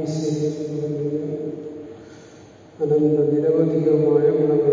തുടങ്ങിയ അനന്ത നിരവധികമായ ഗുണങ്ങൾ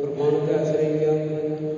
അത് പ്രമാണത്തെ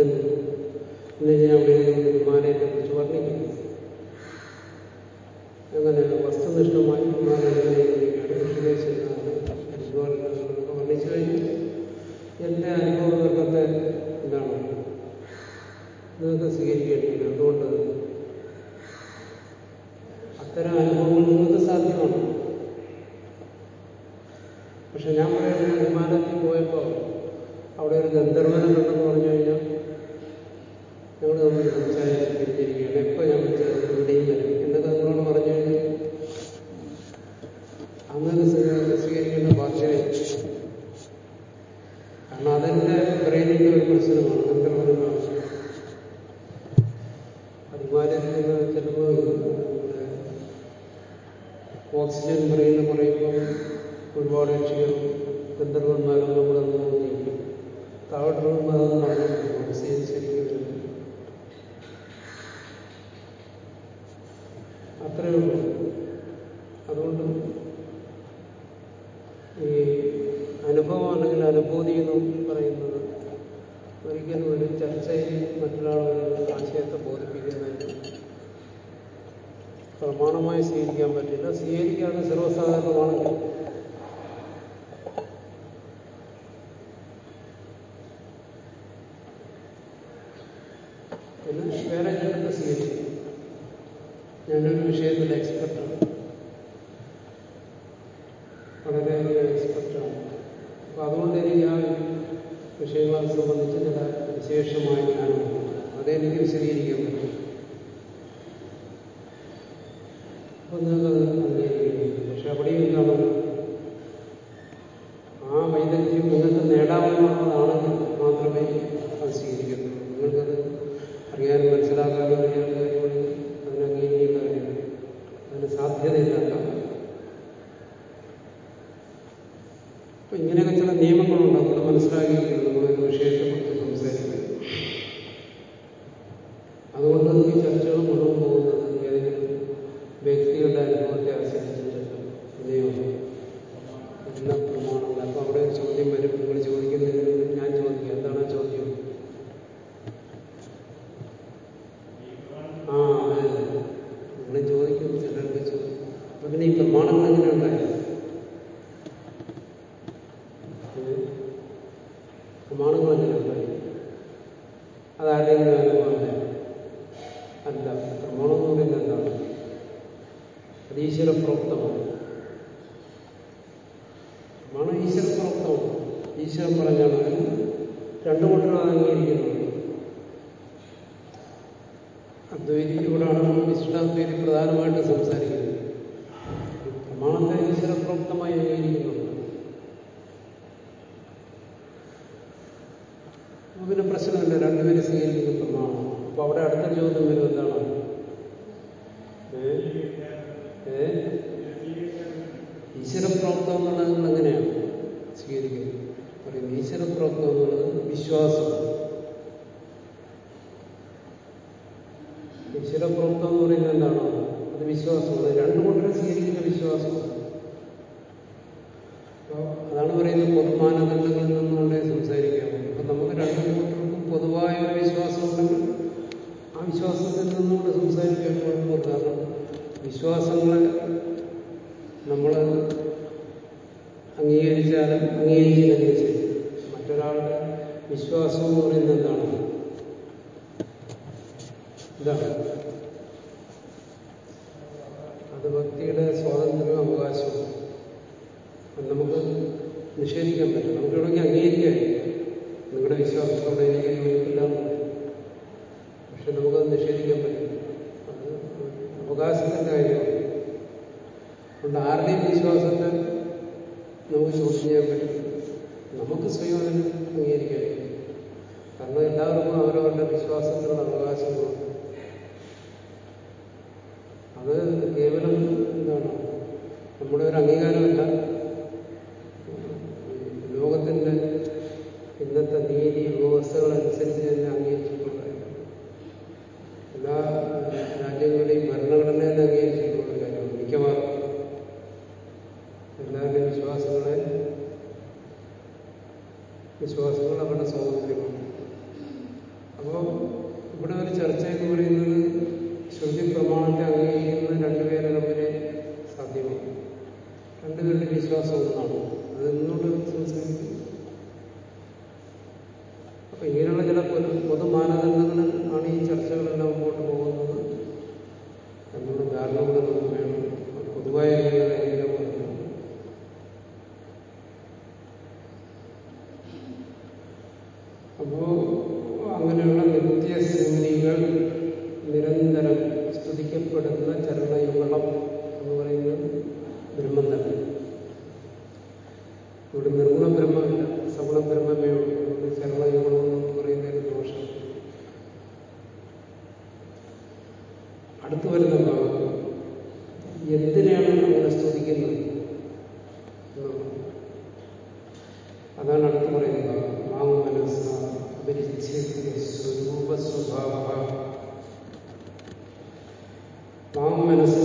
എന്ന് ഞാൻ അവിടെ മനസ്സിലാക്കാനും വ്യക്തിയുടെ സ്വാതന്ത്ര്യവും അവകാശവും അത് നമുക്ക് നിഷേധിക്കാൻ പറ്റും നമുക്ക് വേണമെങ്കിൽ അംഗീകരിക്കാമായിരിക്കും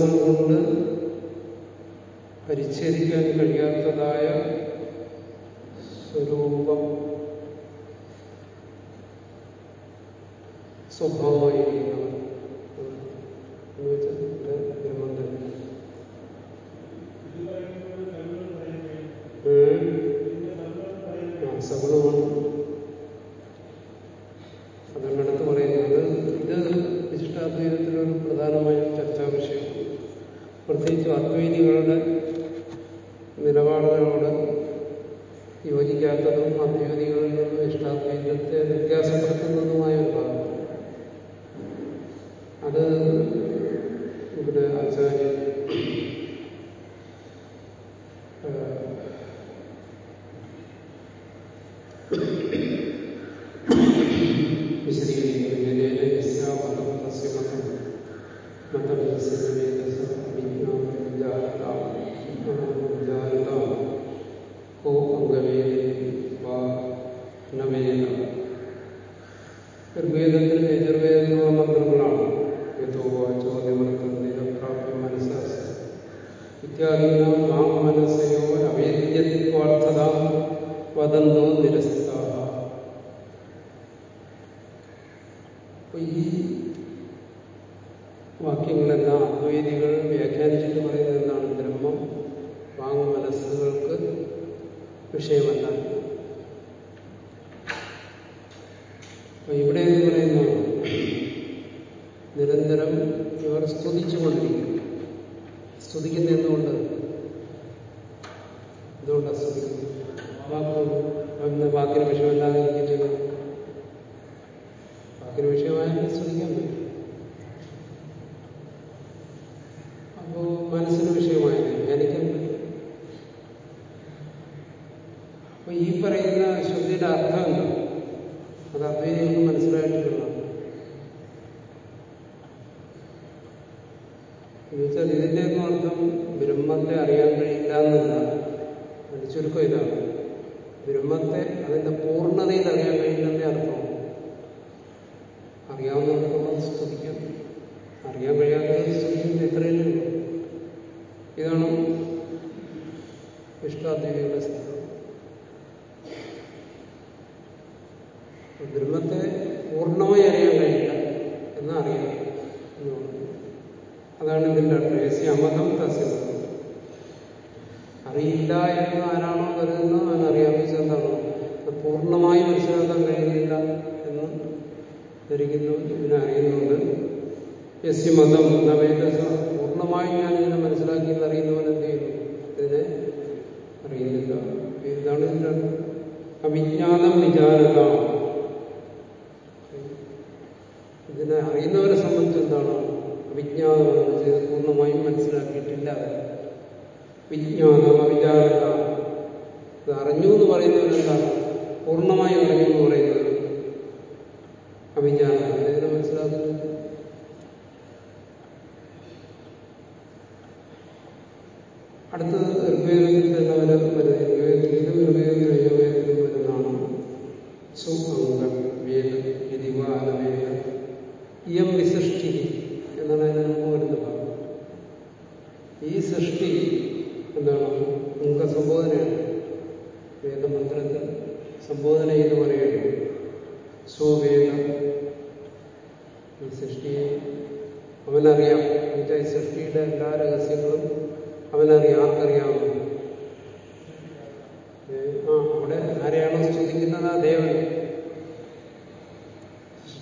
ശ്രമം കൊണ്ട് പരിച്ഛേദിക്കാൻ കഴിയാത്തതായ സ്വരൂപം സ്വഭാവം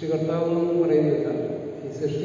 സൃഷ്ടികർത്താവെന്നൊന്നും പറയുന്നില്ല. ഈ സൃഷ്ടി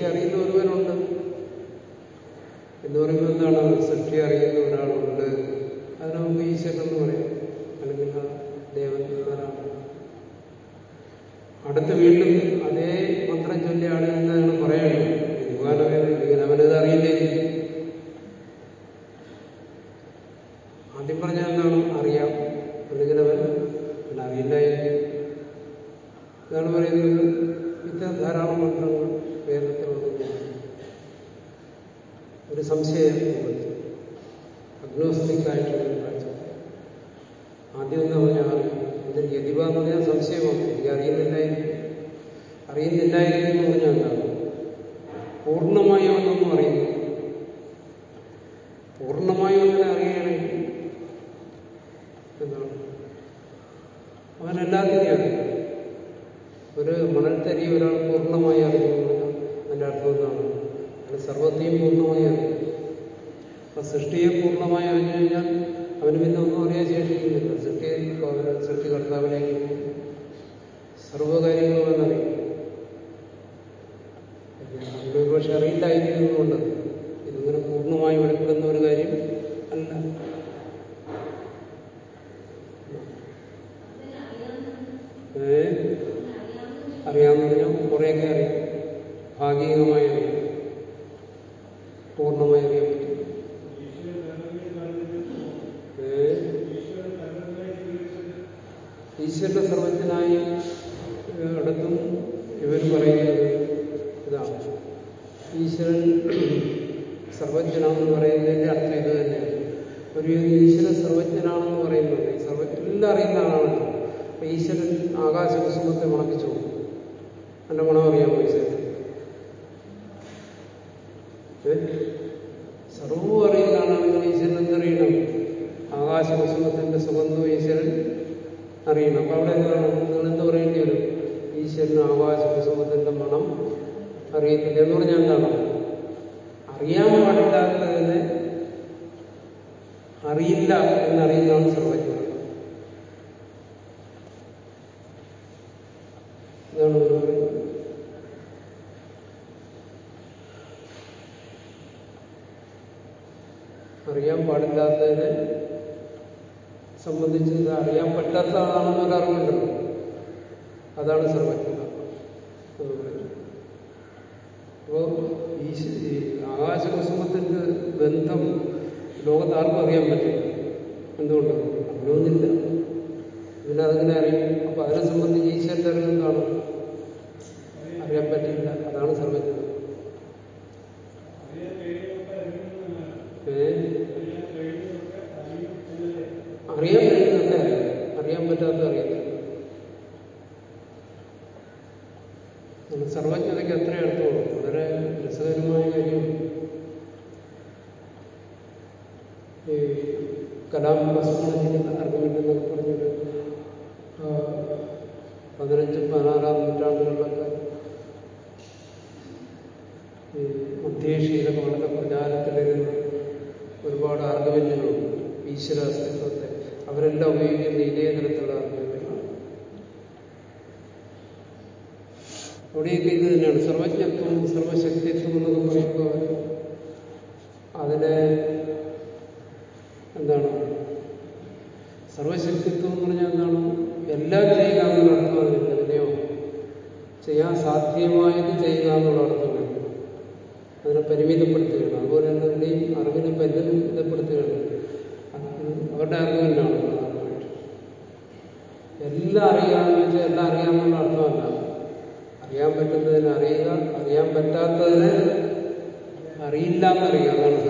ഇതറിയുന്ന ആളാണല്ലോ ഈശ്വരൻ ആകാശ കുസുമത്തെ മണപ്പിച്ചു അതിന്റെ മണം അറിയാമോ ഈശ്വരൻ ചെയ്യാൻ സാധ്യമായത് ചെയ്യുക എന്നുള്ള അർത്ഥം വേണം അതിനെ പരിമിതപ്പെടുത്തുകയാണ്. അതുപോലെ തന്നെ അവരുടെയും അറിവിനെ പരിമിതപ്പെടുത്തുകയാണ്. അവരുടെ അറിവ് തന്നെയാണ് എല്ലാം അറിയാമെന്ന് വെച്ചാൽ എല്ലാം അറിയാമെന്നുള്ള അർത്ഥമല്ല. അറിയാൻ പറ്റുന്നതിനെ അറിയുക അറിയാൻ പറ്റാത്തതിനെ അറിയില്ല എന്നറിയുക അതാണ്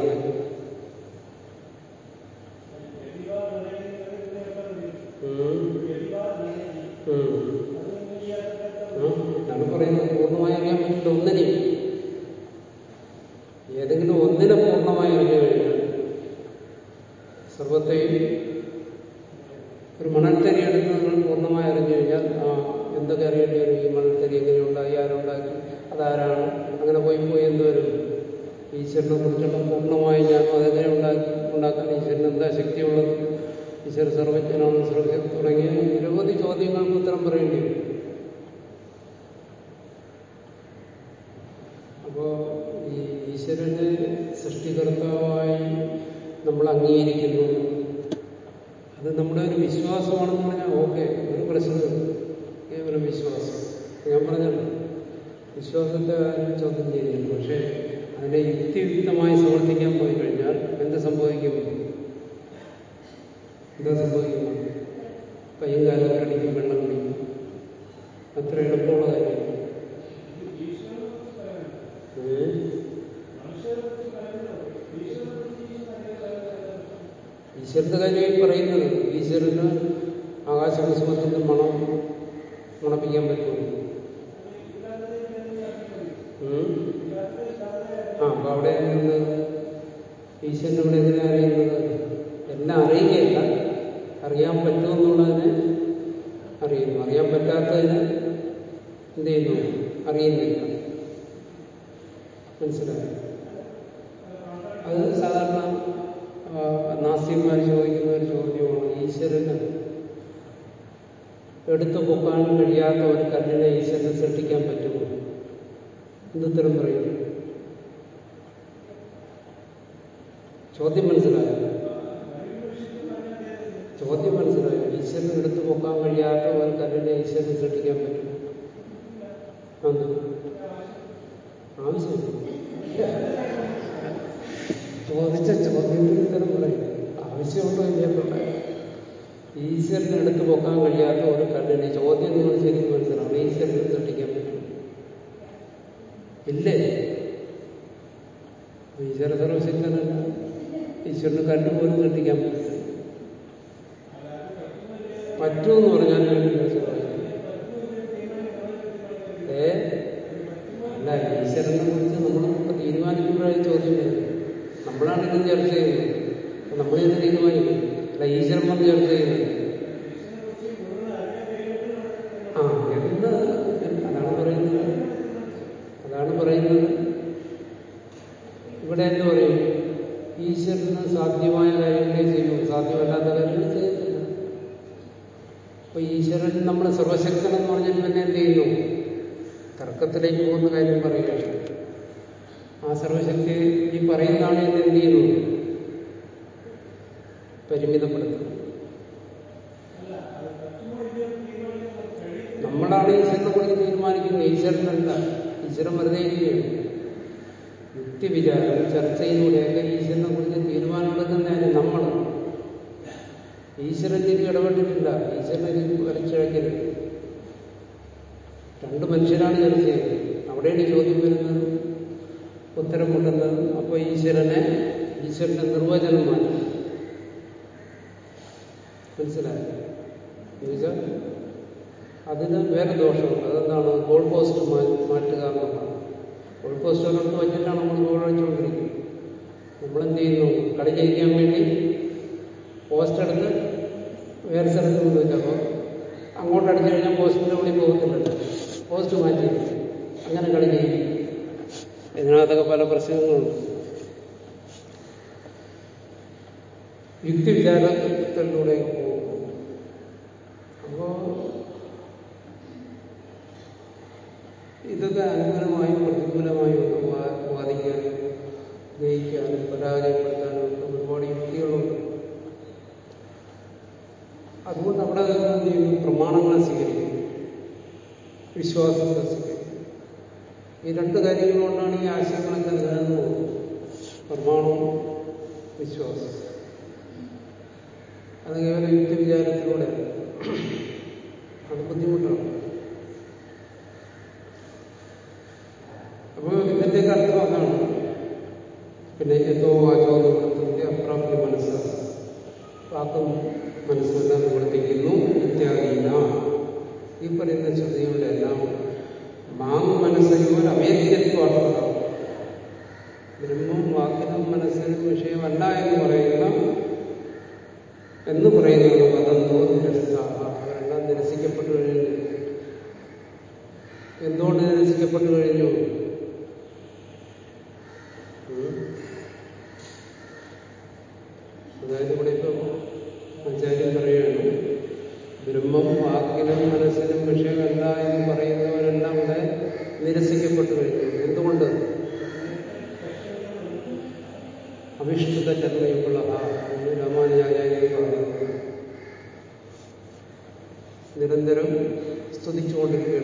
എന്ത് ചെയ്യുന്നു അറിയുന്നില്ല. മനസ്സിലായോ? അത് സാധാരണ നാസ്യന്മാർ ചോദിക്കുന്ന ഒരു ചോദ്യമാണ്. ഈശ്വരന് എടുത്തു പൊക്കാൻ കഴിയാത്ത ഒരു കല്ലിനെ ഈശ്വരനെ സൃഷ്ടിക്കാൻ പറ്റുമോ? എന്തുത്തരം പറയും? ചോദ്യം മനസ്സിലായോ? ചോദ്യം മനസ്സിലായോ? ഈശ്വരന് എടുത്തു പൊക്കാൻ കഴിയാത്ത ഒരു കല്ലിനെ ഈശ്വരനെ സൃഷ്ടിക്കാൻ പറ്റും അന്ന് ആവശ്യം ചോദിച്ച ചോദ്യത്തിന് ഉത്തരം പറയും ആവശ്യമുണ്ടോ ഇല്ലെന്നുള്ള ഈശ്വരനെ എടുത്തു പൊക്കാൻ കഴിയാത്ത ഒരു കല്ലിനെ ചോദ്യം നിങ്ങൾ ശരിക്കും മനസ്സിലാവും ഈശ്വരനെ സൃഷ്ടിക്കാൻ പറ്റും? ഇല്ലേ? ഈശ്വര സർവശക്തനല്ല. ഈശ്വരന് കണ്ണുപോലും പോലും സൃഷ്ടിക്കാൻ പറ്റും പറ്റുമെന്ന് പറഞ്ഞാൽ വേണ്ടി ഏ അല്ല ഈശ്വരനെ കുറിച്ച് നമ്മളിപ്പോ തീരുമാനിക്കുമ്പോഴാണ് ചോദ്യം വരുന്നത് നമ്മളാണ് ഇത് ചർച്ച ചെയ്യുന്നത് അപ്പൊ നമ്മൾ തന്നെ തീരുമാനിക്കും അല്ല ഈശ്വരൻ വന്ന് ചർച്ച ചെയ്യുന്നത് ആ എന്ന് അതാണ് പറയുന്നത് അതാണ് പറയുന്നത് ഇവിടെ എന്ത് പറയും ഈശ്വരന് സാധ്യമായ കാര്യങ്ങളെ ചെയ്യൂ സാധ്യമല്ലാത്ത കാര്യങ്ങൾ ചെയ്യത്തില്ല അപ്പൊ ഈശ്വരൻ നമ്മൾ സർവശക്തൻ എന്ന് പറഞ്ഞാൽ പിന്നെ എന്ത് ചെയ്യുന്നു തർക്കത്തിലേക്ക് പോകുന്ന കാര്യം പറയുകയാണ് ആ സർവശക്തി ഈ പറയുന്നതാണ് എന്ന് എന്ത് ചെയ്യുന്നു പരിമിതപ്പെടുത്തുന്നത് നമ്മളാണ് ഈശ്വരനെ കുറിച്ച് തീരുമാനിക്കുന്നത് ഈശ്വരനല്ല ഈശ്വരൻ വെറുതെ ഇരിക്കുകയാണ് യുക്തിവിചാരം ചർച്ചയിലൂടെയൊക്കെ ഈശ്വരനെ കുറിച്ച് തീരുമാനമെടുക്കുന്നതിന് നമ്മൾ ഈശ്വരൻ ഇതിൽ ഇടപെട്ടിട്ടില്ല ഈശ്വരനെ ഇതിൽ വലിച്ചിഴക്കരുത് രണ്ട് മനുഷ്യരാണ് ചർച്ച ചെയ്യുന്നത് അവിടെയാണ് ഈ ചോദ്യം വരുന്നത് ഉത്തരം മുട്ടുന്നത് അപ്പോൾ ഈശ്വരനെ ഈശ്വരന്റെ നിർവചനം മാറ്റി മനസ്സിലായോ? അതിന് വേറെ ദോഷമുണ്ട്. അതെന്താണ്? ഗോൾ പോസ്റ്റ് മാറ്റുക എന്നുള്ളതാണ്. ഗോൾ പോസ്റ്റ് ഒരിടത്ത് വെച്ചിട്ടാണ് നമ്മൾ ഗോൾ അടിച്ചുകൊണ്ടിരിക്കുന്നത്? നമ്മളെന്ത് ചെയ്യുന്നു കളി ജയിക്കാൻ വേണ്ടി പോസ്റ്റ് എടുത്ത് വേറെ സ്ഥലത്ത് കൊണ്ട് വെച്ചപ്പോൾ അങ്ങോട്ട് അടിച്ചു കഴിഞ്ഞാൽ പോസ്റ്റിന്റെ ഉള്ളിൽ പോകത്തില്ലല്ലോ. പോസ്റ്റ് മാറ്റി ഇതിനകത്തൊക്കെ പല പ്രശ്നങ്ങളുണ്ട്. യുക്തിവിചാരത്തിലൂടെ പോകും അധിഷ്ഠിത ചന്മയുക്കുള്ള എന്ന് രാമാനുജാചാര്യർ പറഞ്ഞു. നിരന്തരം സ്തുതിച്ചുകൊണ്ടിരിക്കുക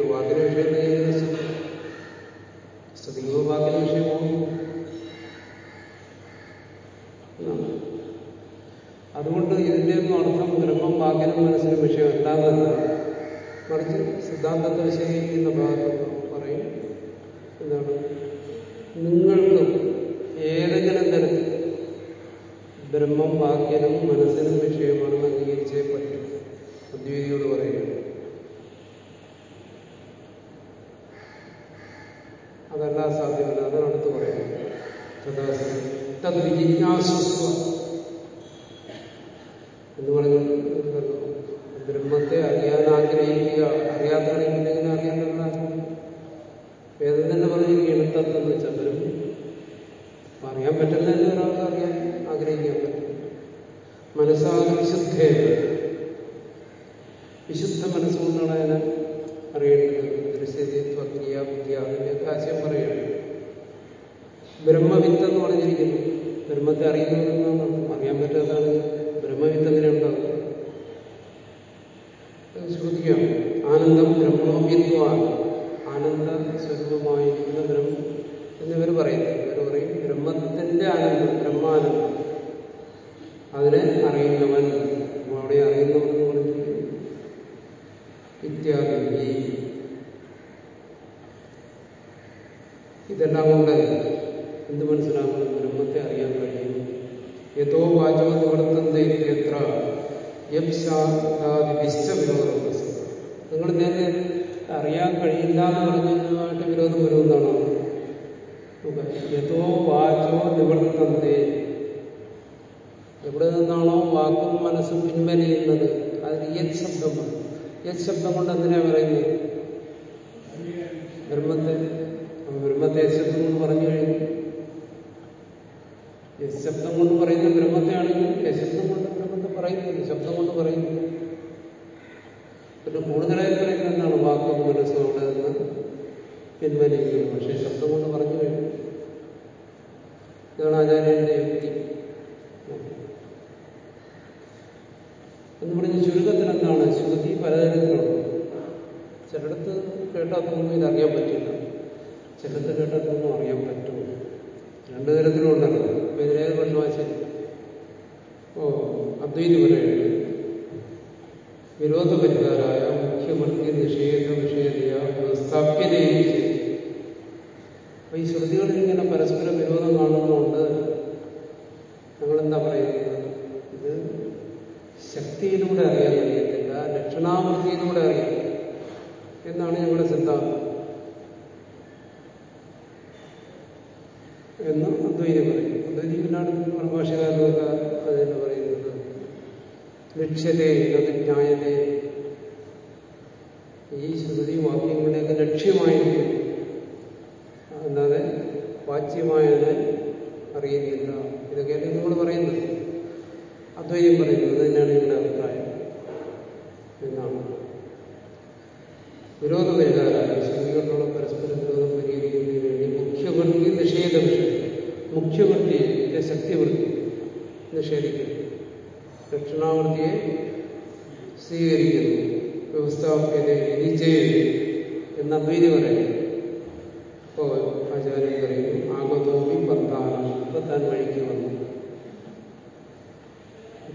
പ്രവർത്തത്തെ എവിടെ നിന്നാണോ വാക്കും മനസ്സും പിൻവലിയുന്നത്? അതിന് യത് ശബ്ദമാണ് യത് ശബ്ദം കൊണ്ട് എന്തിനാ പറയുന്നത്?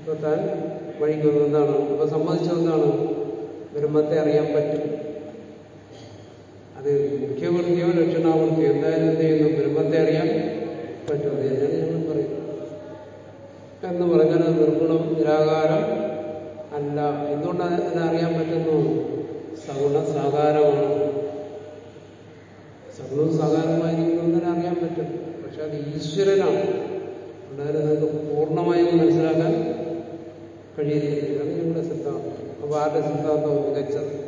അപ്പൊ താൻ വഴിക്കുന്നു എന്താണ് അപ്പൊ സമ്മതിച്ചു എന്താണ് ബ്രഹ്മത്തെ അറിയാൻ പറ്റും. അത് മുഖ്യവൃത്തിയോ ലക്ഷണാവൃത്തിയോ എന്തായാലും എന്ത് ചെയ്യുന്നു? ബ്രഹ്മത്തെ അറിയാൻ പറ്റും. അത് തന്നെയാണ് ഞങ്ങൾ പറയുന്നത് എന്ന് പറഞ്ഞാൽ നിർഗുണം നിരാകാരം അല്ല. എന്തുകൊണ്ട് അതിനറിയാൻ പറ്റുന്നു സഗുണ സാകാരമാണ്. आगच्छन्त अथवा गच्छन्ति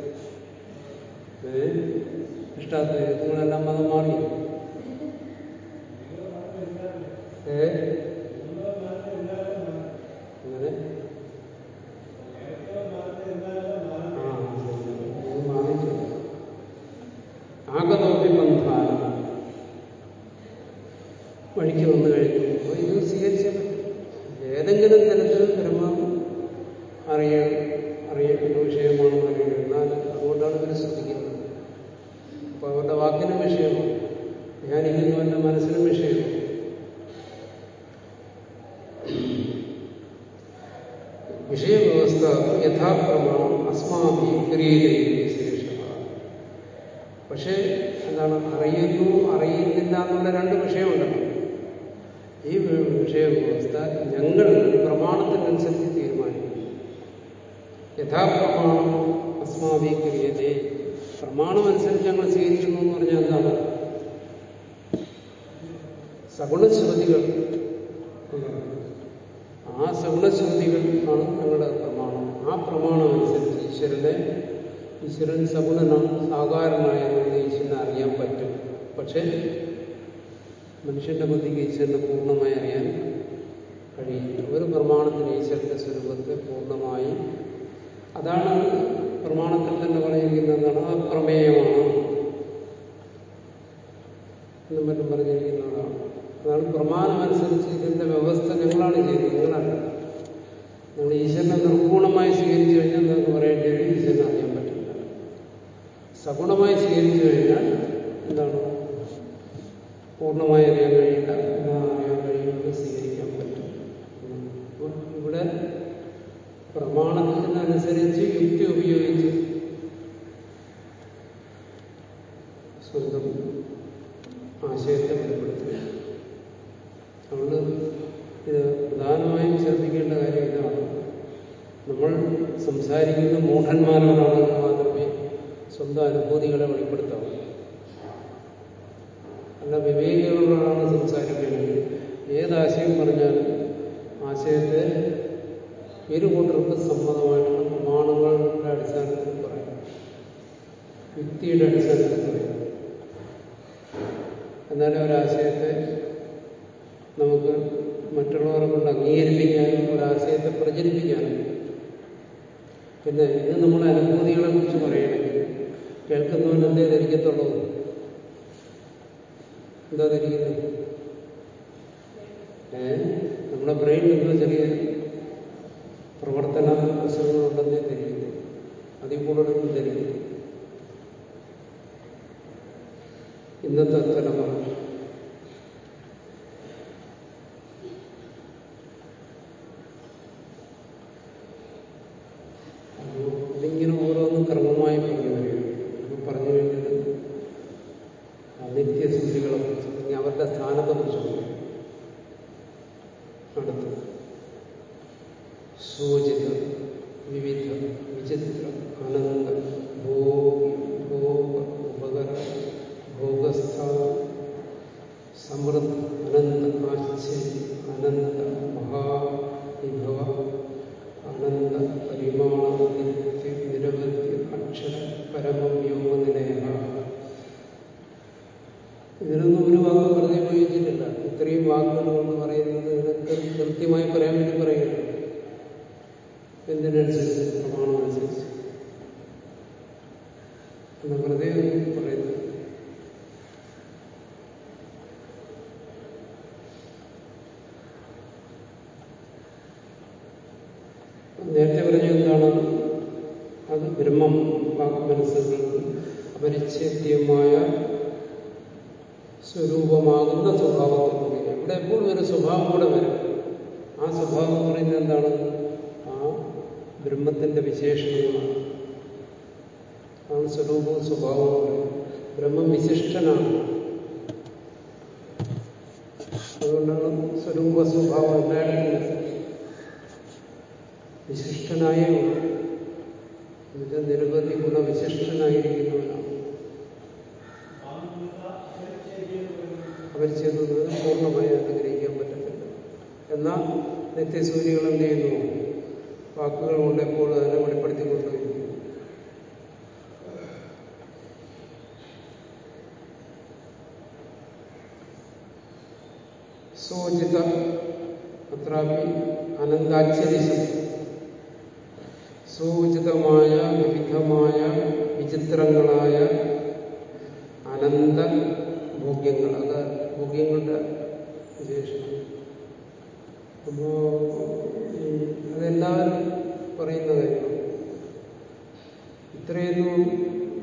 ഇത്രയൊന്നും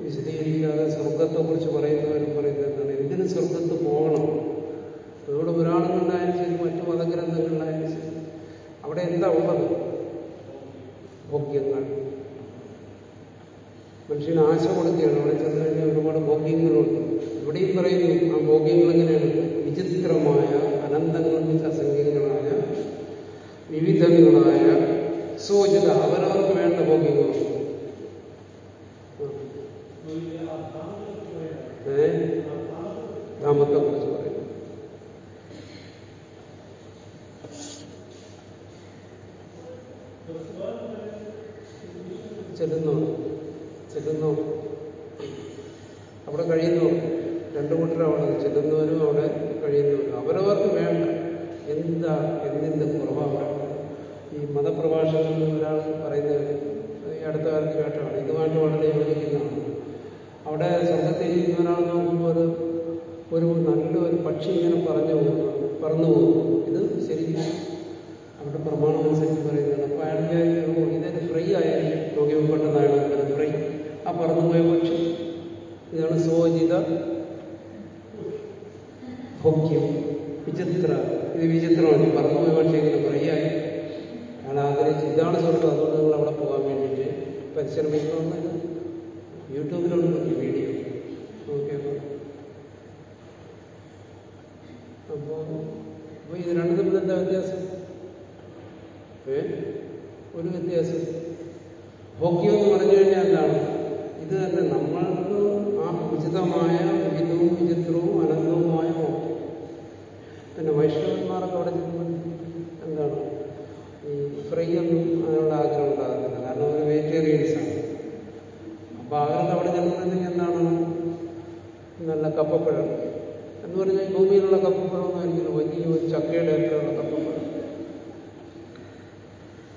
വിശദീകരിക്കാതെ സ്വർഗത്തെക്കുറിച്ച് പറയുന്നവരും പറയുന്നത് എന്താണ് എന്തിനും സ്വർഗത്ത് പോകണം? അതുകൊണ്ട് പുരാണങ്ങളിലായാലും ശരി മറ്റു മതഗ്രന്ഥങ്ങളിലായാലും ശരി. അവിടെ എന്താ ഉള്ളത്? ഭോഗ്യങ്ങൾ. മനുഷ്യന് ആശ കൊടുക്കുകയാണ്. അവിടെ ചെന്ന് കഴിഞ്ഞാൽ ഒരുപാട് ഭോഗ്യങ്ങളുണ്ട്. ഇവിടെയും പറയുന്നു ആ ഭോഗ്യങ്ങൾ എങ്ങനെയാണ്? വിചിത്രമായ അനന്തങ്ങൾ അസംഖ്യങ്ങളായ വിവിധങ്ങളായ സൂചിത അവരവർക്ക് വേണ്ട ഭോഗ്യങ്ങളുണ്ട് കപ്പപ്പഴം എന്ന് പറഞ്ഞാൽ ഭൂമിയിലുള്ള കപ്പപ്പഴമായിരിക്കുന്നു വലിയ ഒരു ചക്കയുടെ അത്രയുള്ള കപ്പപ്പഴം.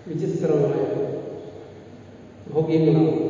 വിചിത്രമായ ഭോഗ്യങ്ങളാണ്.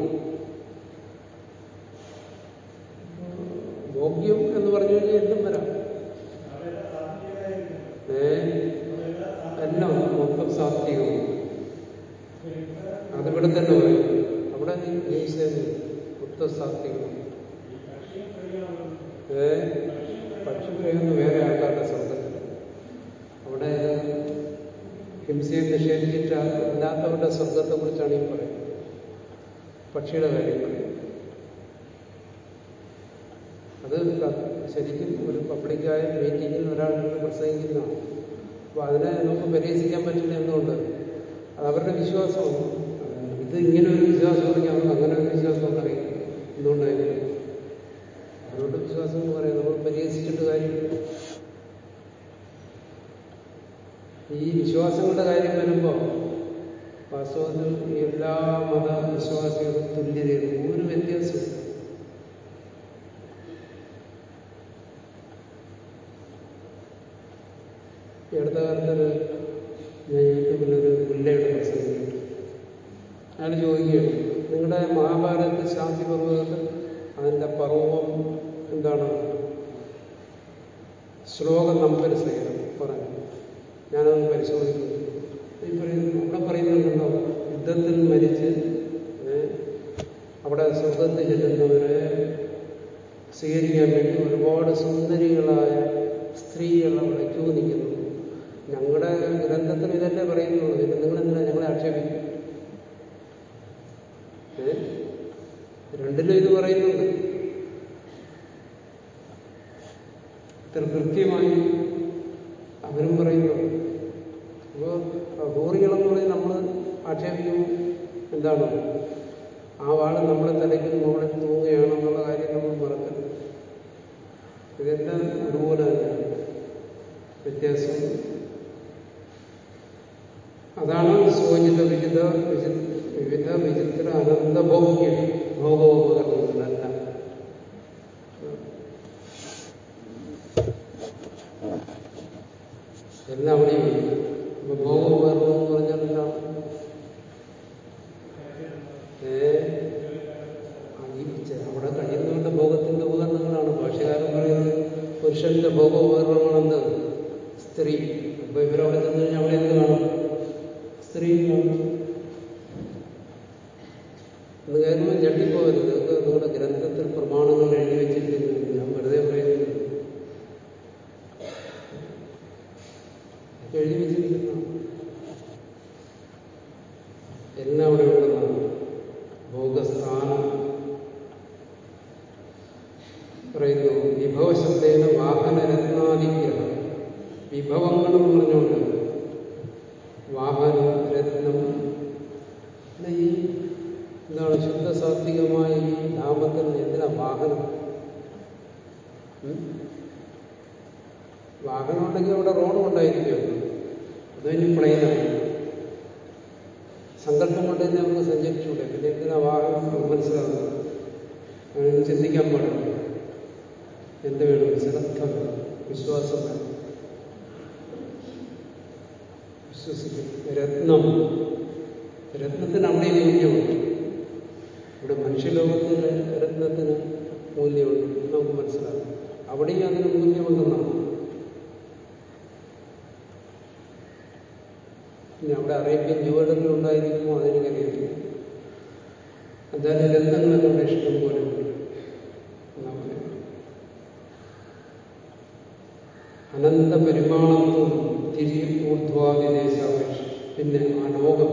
ഇത്ര കൃത്യമായി അവരും പറയുന്നു. അപ്പോൾ ഗോറികളെന്ന് പറഞ്ഞ് നമ്മൾ ആക്ഷേപിക്കും എന്താണ്? ആ വാൾ നമ്മളെ തലയ്ക്ക് മുകളിൽ തൂങ്ങുകയാണെന്നുള്ള കാര്യം നമ്മൾ മറക്കരുത്. ഇതെല്ലാം ഒരുപോലെ വ്യത്യാസം. അതാണ് സോചിത വിചിത വിചിത വിചിത്ര അനന്തഭൗമ്യം കാര്യം ജീവിതത്തിൽ ഉണ്ടായിരിക്കുമോ? അതിന് അതെനിക്കറിയില്ല എന്തായാലും ലംഘനങ്ങളൊക്കെ ഇവിടെ ഇഷ്ടം പോലെ അനന്ത പരിമാണത്വം തിരി ഊർധ്വാദിദേശാപേക്ഷ പിന്നെ ആ ലോകം.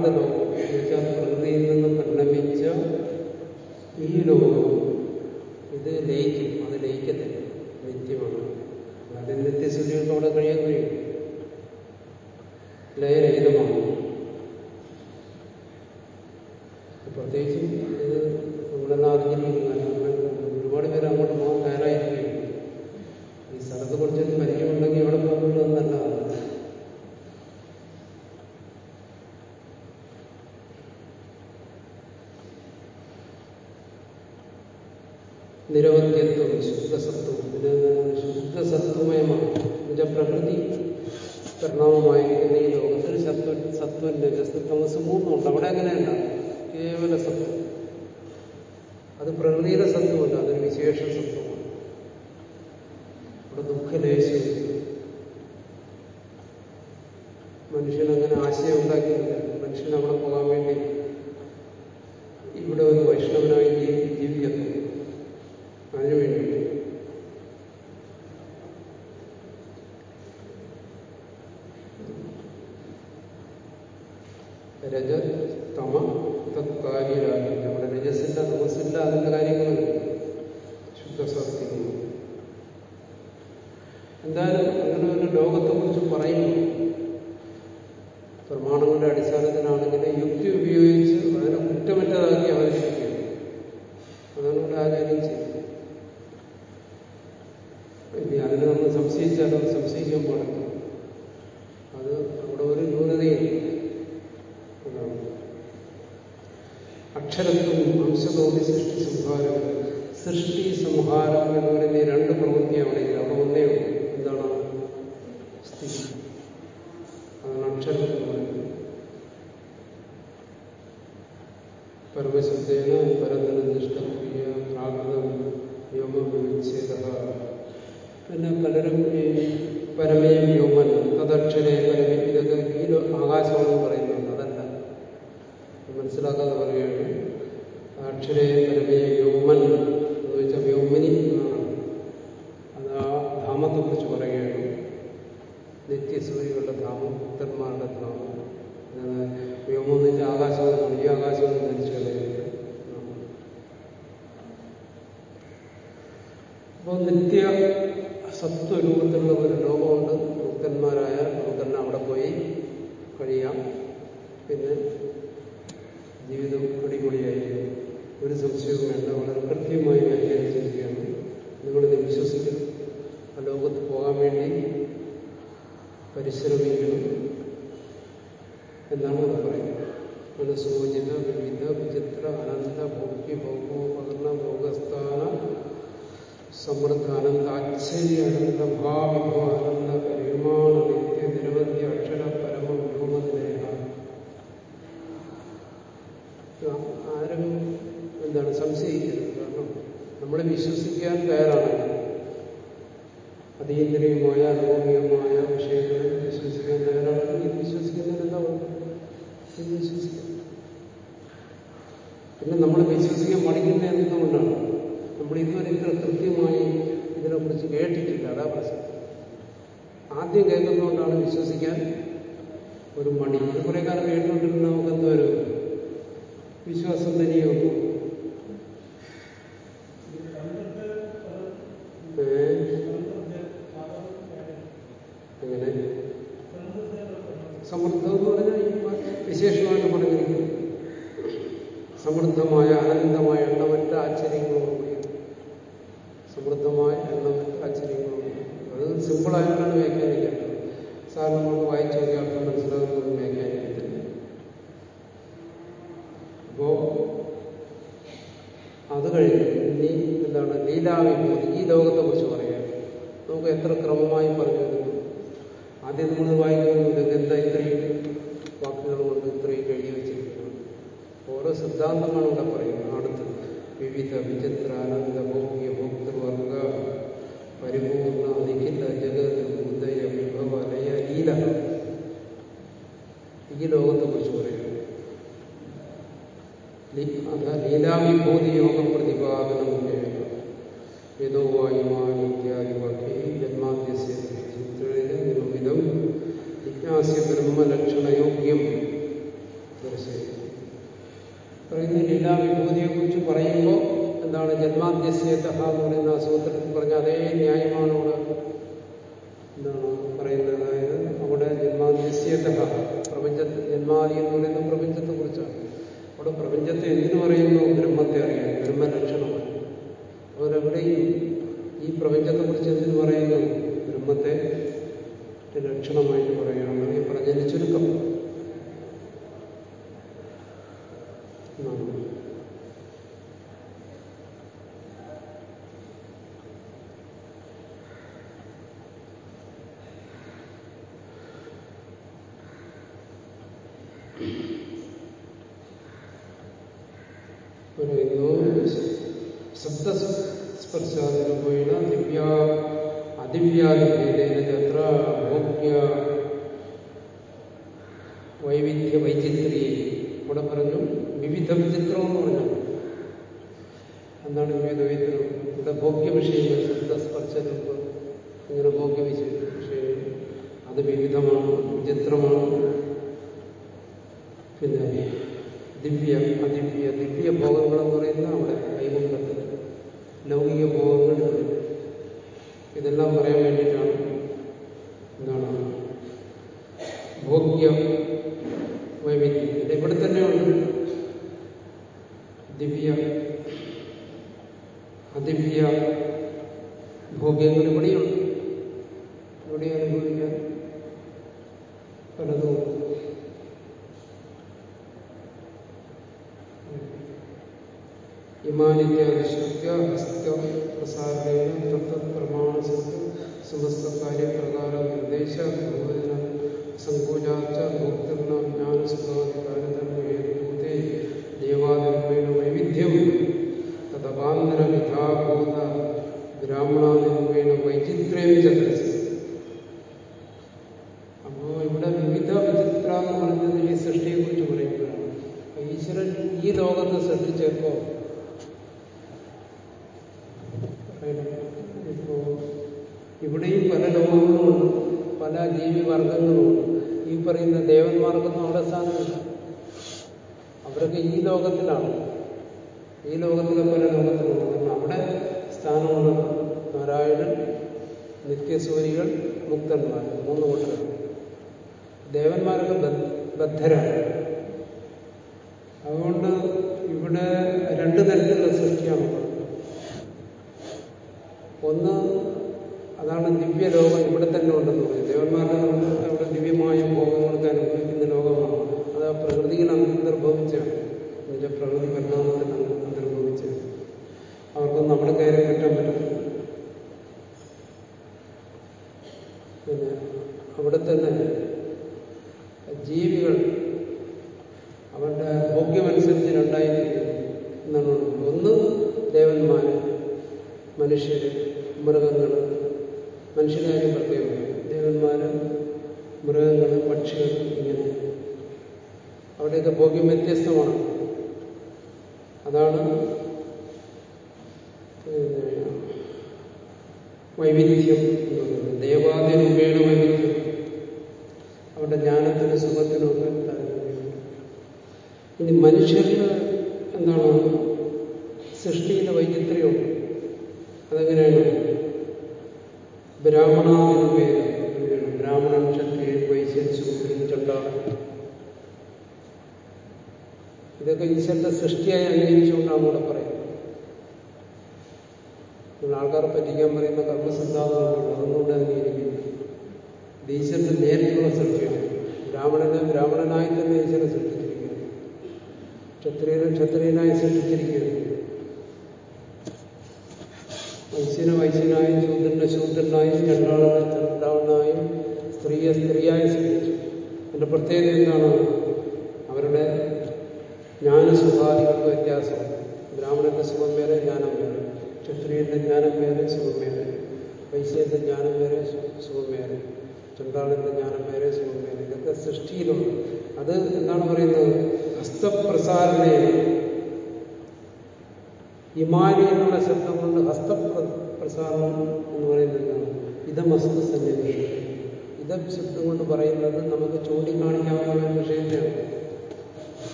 uno de സർവശബ്ദേന പരനിർദ്ദിഷ്ടക്രിയ പ്രാകൃതം വ്യോമവിച്ഛേദ പിന്നെ പലരും ഈ പരമേ വ്യോമൻ തദക്ഷരേ പരമേ ഇതൊക്കെ ഈ ആകാശമാണ് പറയുന്നത് അതല്ല. മനസ്സിലാക്കാതെ പറയുകയാണ്. അക്ഷരേ പരമേ സമൃദ്ധമായ അനന്തമായ എണ്ണമറ്റ ആശ്ചര്യങ്ങളോടുകൂടിയാണ് സമൃദ്ധമായ എണ്ണമറ്റ ആശ്ചര്യങ്ങളോടുകൂടി അത് സിമ്പിളായിട്ടാണ് വ്യാഖ്യാനിക്കേണ്ടത് സാധാരണ എന്താണ് വേദവേദ്യം ഇവിടെ ഭോഗ്യ വിഷയങ്ങൾ ശബ്ദസ്പർശ രൂപം ഇങ്ങനെ ഭോഗ്യ വിഷയം വിഷയങ്ങൾ അത് വിവിധമാണ് വിചിത്രമാണ്. പിന്നെ ദിവ്യ അദിവ്യ ദിവ്യ ഭോഗങ്ങളെന്ന് പറയുന്ന അവിടെ കൈകൊണ്ടത്തിൽ ലൗകിക ഭോഗങ്ങൾ. ഇതെല്ലാം പറയാൻ വേണ്ടിയിട്ടാണ് ഇവിടെ തന്നെ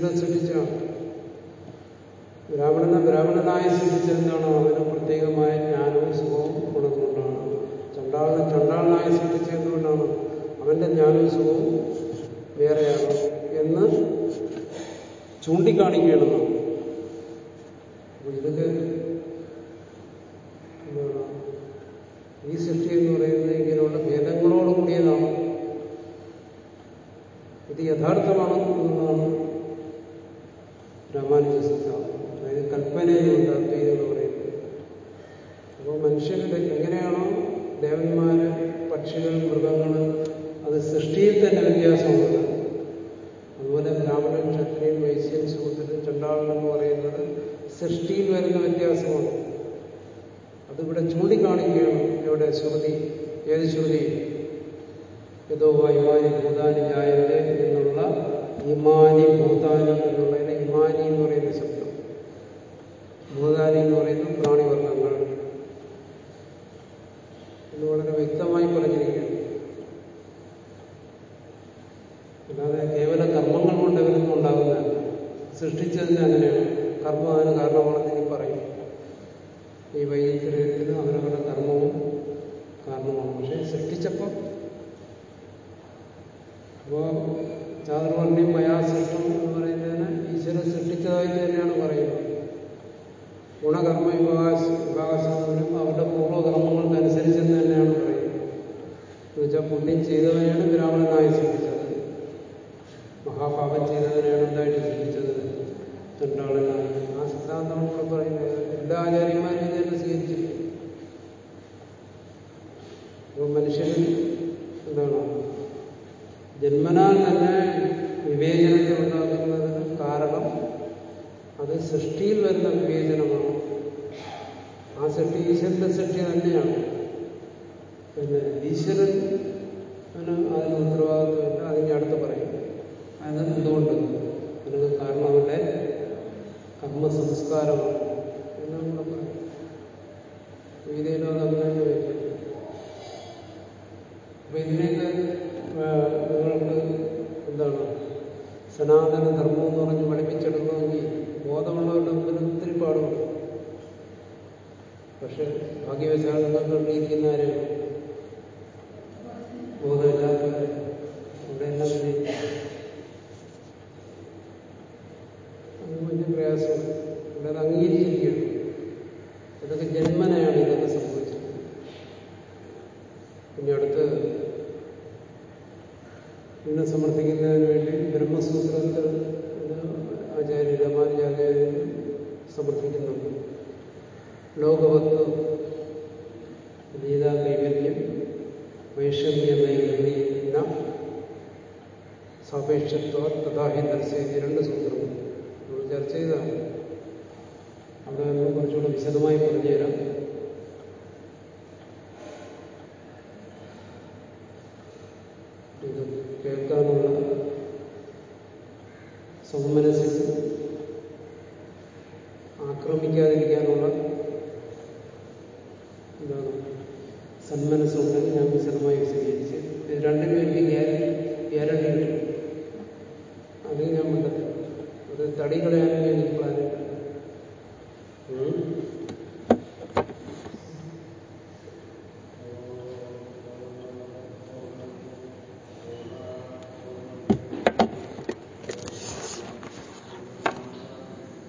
ഇതിനനുസരിച്ചാണ് ബ്രാഹ്മണനെ ബ്രാഹ്മണനായി സിദ്ധിച്ചതെന്താണോ അവന് പ്രത്യേകമായ ജ്ഞാനവും സുഖവും കൊടുക്കുന്നുണ്ടാണ് ചണ്ടാളനെ ചണ്ടാളനായി സിദ്ധിച്ചതുകൊണ്ടാണ് അവന്റെ ജ്ഞാനവും സുഖവും വേറെയാണ് എന്ന് ചൂണ്ടിക്കാണിക്കേണ്ടത് അത് സൃഷ്ടിയിൽ വരുന്ന വിവേചനമാണ്. ആ സൃഷ്ടി ഈശ്വരന്റെ സൃഷ്ടി തന്നെയാണ്. പിന്നെ ഈശ്വരൻ അതിന് ഉത്തരവാദിത്വമില്ല അതിന്റെ അടുത്ത് പറയും. അത് എന്തുകൊണ്ട്? അതിന് കാരണം അവരുടെ കർമ്മ സംസ്കാരമാണ് ഭാഗ്യവശാൽ നിങ്ങൾക്ക് കിട്ടിയിരിക്കുന്ന